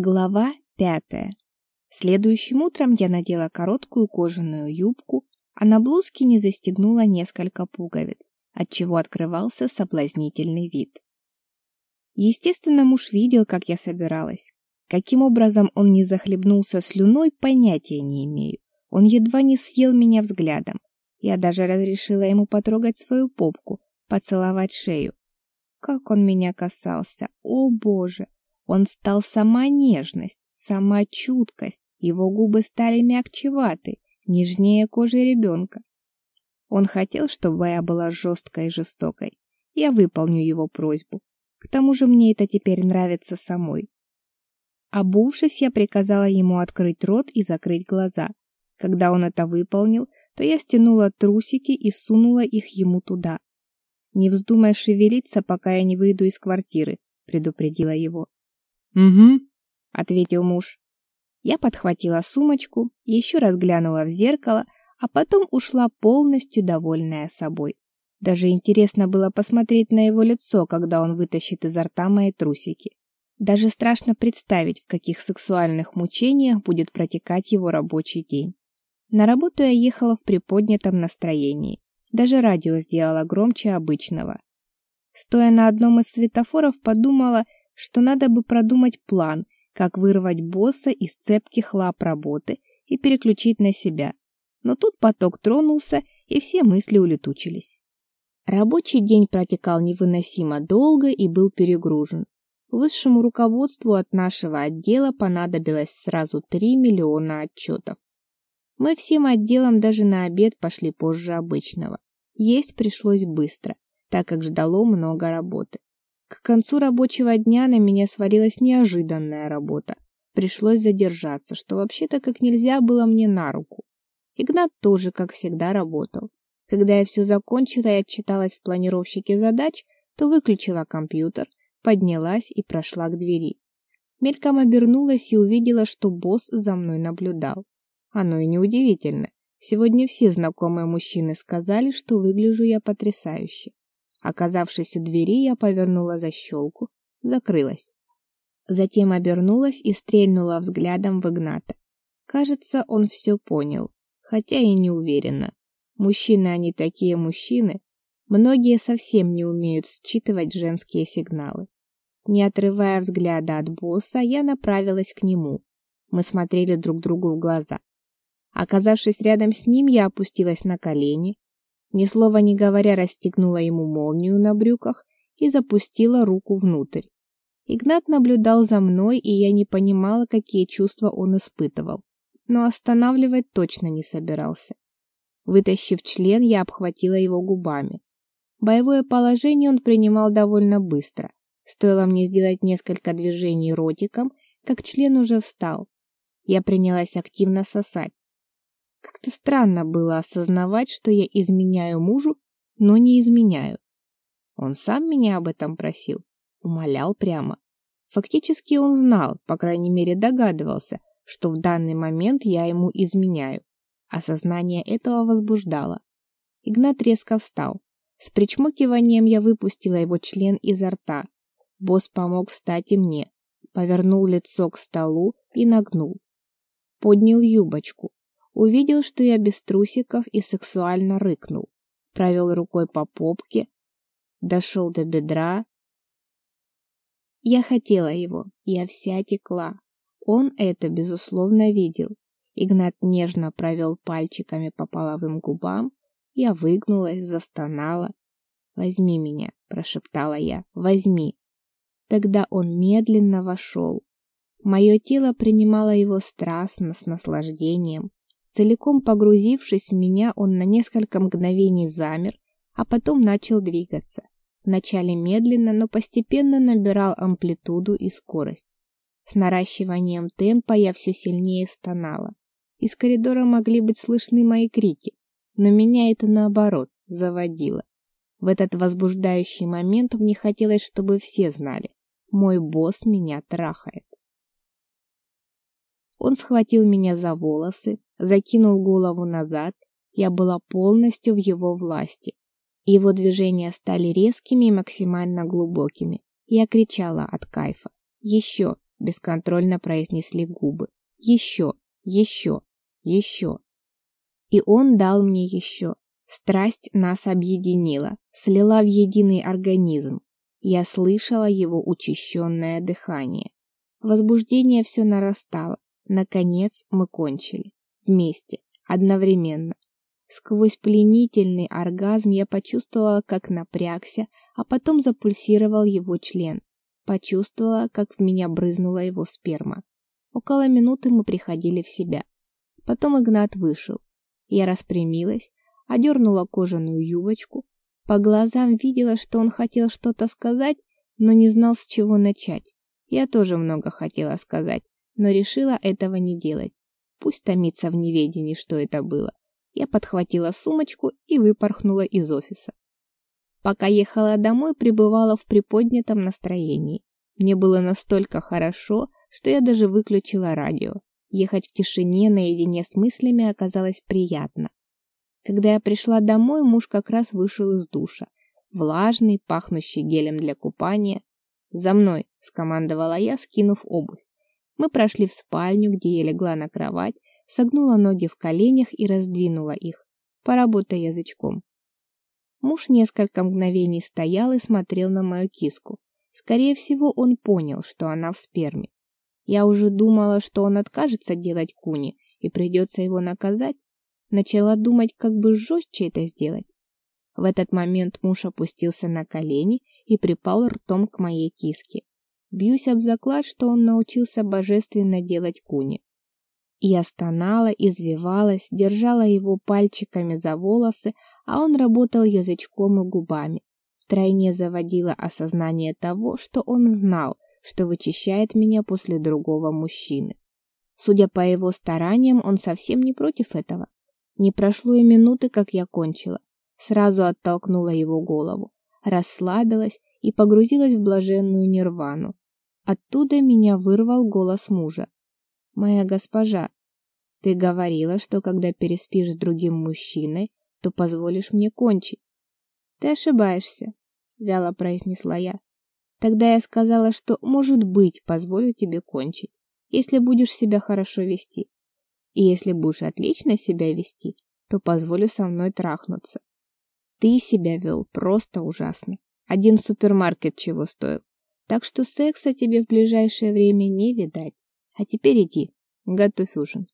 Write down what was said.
Глава пятая. Следующим утром я надела короткую кожаную юбку, а на блузке не застегнула несколько пуговиц, отчего открывался соблазнительный вид. Естественно, муж видел, как я собиралась. Каким образом он не захлебнулся слюной, понятия не имею. Он едва не съел меня взглядом. Я даже разрешила ему потрогать свою попку, поцеловать шею. Как он меня касался, о боже! Он стал сама нежность, сама чуткость, его губы стали мягчеваты, нежнее кожи ребенка. Он хотел, чтобы я была жесткой и жестокой. Я выполню его просьбу. К тому же мне это теперь нравится самой. Обувшись, я приказала ему открыть рот и закрыть глаза. Когда он это выполнил, то я стянула трусики и сунула их ему туда. «Не вздумай шевелиться, пока я не выйду из квартиры», — предупредила его. «Угу», — ответил муж. Я подхватила сумочку, еще раз глянула в зеркало, а потом ушла полностью довольная собой. Даже интересно было посмотреть на его лицо, когда он вытащит изо рта мои трусики. Даже страшно представить, в каких сексуальных мучениях будет протекать его рабочий день. На работу я ехала в приподнятом настроении. Даже радио сделала громче обычного. Стоя на одном из светофоров, подумала, что надо бы продумать план, как вырвать босса из цепких лап работы и переключить на себя. Но тут поток тронулся, и все мысли улетучились. Рабочий день протекал невыносимо долго и был перегружен. Высшему руководству от нашего отдела понадобилось сразу 3 миллиона отчетов. Мы всем отделом даже на обед пошли позже обычного. Есть пришлось быстро, так как ждало много работы. К концу рабочего дня на меня свалилась неожиданная работа. Пришлось задержаться, что вообще-то как нельзя было мне на руку. Игнат тоже, как всегда, работал. Когда я все закончила и отчиталась в планировщике задач, то выключила компьютер, поднялась и прошла к двери. Мельком обернулась и увидела, что босс за мной наблюдал. Оно и неудивительно. Сегодня все знакомые мужчины сказали, что выгляжу я потрясающе. Оказавшись у двери, я повернула защелку, закрылась. Затем обернулась и стрельнула взглядом в Игната. Кажется, он все понял, хотя и не уверена. Мужчины они такие мужчины. Многие совсем не умеют считывать женские сигналы. Не отрывая взгляда от босса, я направилась к нему. Мы смотрели друг другу в глаза. Оказавшись рядом с ним, я опустилась на колени, ни слова не говоря, расстегнула ему молнию на брюках и запустила руку внутрь. Игнат наблюдал за мной, и я не понимала, какие чувства он испытывал, но останавливать точно не собирался. Вытащив член, я обхватила его губами. Боевое положение он принимал довольно быстро. Стоило мне сделать несколько движений ротиком, как член уже встал. Я принялась активно сосать. Как-то странно было осознавать, что я изменяю мужу, но не изменяю. Он сам меня об этом просил, умолял прямо. Фактически он знал, по крайней мере догадывался, что в данный момент я ему изменяю. Осознание этого возбуждало. Игнат резко встал. С причмокиванием я выпустила его член изо рта. Босс помог встать и мне. Повернул лицо к столу и нагнул. Поднял юбочку. Увидел, что я без трусиков и сексуально рыкнул. Провел рукой по попке, дошел до бедра. Я хотела его, я вся текла. Он это, безусловно, видел. Игнат нежно провел пальчиками по половым губам. Я выгнулась, застонала. «Возьми меня», — прошептала я, — «возьми». Тогда он медленно вошел. Мое тело принимало его страстно, с наслаждением. Целиком погрузившись в меня, он на несколько мгновений замер, а потом начал двигаться. Вначале медленно, но постепенно набирал амплитуду и скорость. С наращиванием темпа я все сильнее стонала. Из коридора могли быть слышны мои крики, но меня это наоборот заводило. В этот возбуждающий момент мне хотелось, чтобы все знали. Мой босс меня трахает. Он схватил меня за волосы, закинул голову назад. Я была полностью в его власти. Его движения стали резкими и максимально глубокими. Я кричала от кайфа. Еще, бесконтрольно произнесли губы. Еще, еще, еще. И он дал мне еще. Страсть нас объединила, слила в единый организм. Я слышала его учащенное дыхание. Возбуждение все нарастало. Наконец мы кончили. Вместе, одновременно. Сквозь пленительный оргазм я почувствовала, как напрягся, а потом запульсировал его член. Почувствовала, как в меня брызнула его сперма. Около минуты мы приходили в себя. Потом Игнат вышел. Я распрямилась, одернула кожаную юбочку. По глазам видела, что он хотел что-то сказать, но не знал, с чего начать. Я тоже много хотела сказать, но решила этого не делать. Пусть томится в неведении, что это было. Я подхватила сумочку и выпорхнула из офиса. Пока ехала домой, пребывала в приподнятом настроении. Мне было настолько хорошо, что я даже выключила радио. Ехать в тишине наедине с мыслями оказалось приятно. Когда я пришла домой, муж как раз вышел из душа. Влажный, пахнущий гелем для купания. «За мной!» — скомандовала я, скинув обувь. Мы прошли в спальню, где я легла на кровать, согнула ноги в коленях и раздвинула их. Поработай язычком. Муж несколько мгновений стоял и смотрел на мою киску. Скорее всего, он понял, что она в сперме. Я уже думала, что он откажется делать куни и придется его наказать. Начала думать, как бы жестче это сделать. В этот момент муж опустился на колени и припал ртом к моей киске. Бьюсь об заклад, что он научился божественно делать куни. Я стонала, извивалась, держала его пальчиками за волосы, а он работал язычком и губами. Втройне заводило осознание того, что он знал, что вычищает меня после другого мужчины. Судя по его стараниям, он совсем не против этого. Не прошло и минуты, как я кончила. Сразу оттолкнула его голову, расслабилась и погрузилась в блаженную нирвану. Оттуда меня вырвал голос мужа. «Моя госпожа, ты говорила, что когда переспишь с другим мужчиной, то позволишь мне кончить». «Ты ошибаешься», — вяло произнесла я. Тогда я сказала, что, может быть, позволю тебе кончить, если будешь себя хорошо вести. И если будешь отлично себя вести, то позволю со мной трахнуться. Ты себя вел просто ужасно. Один супермаркет чего стоил. Так что секса тебе в ближайшее время не видать. А теперь иди, готовь ужин.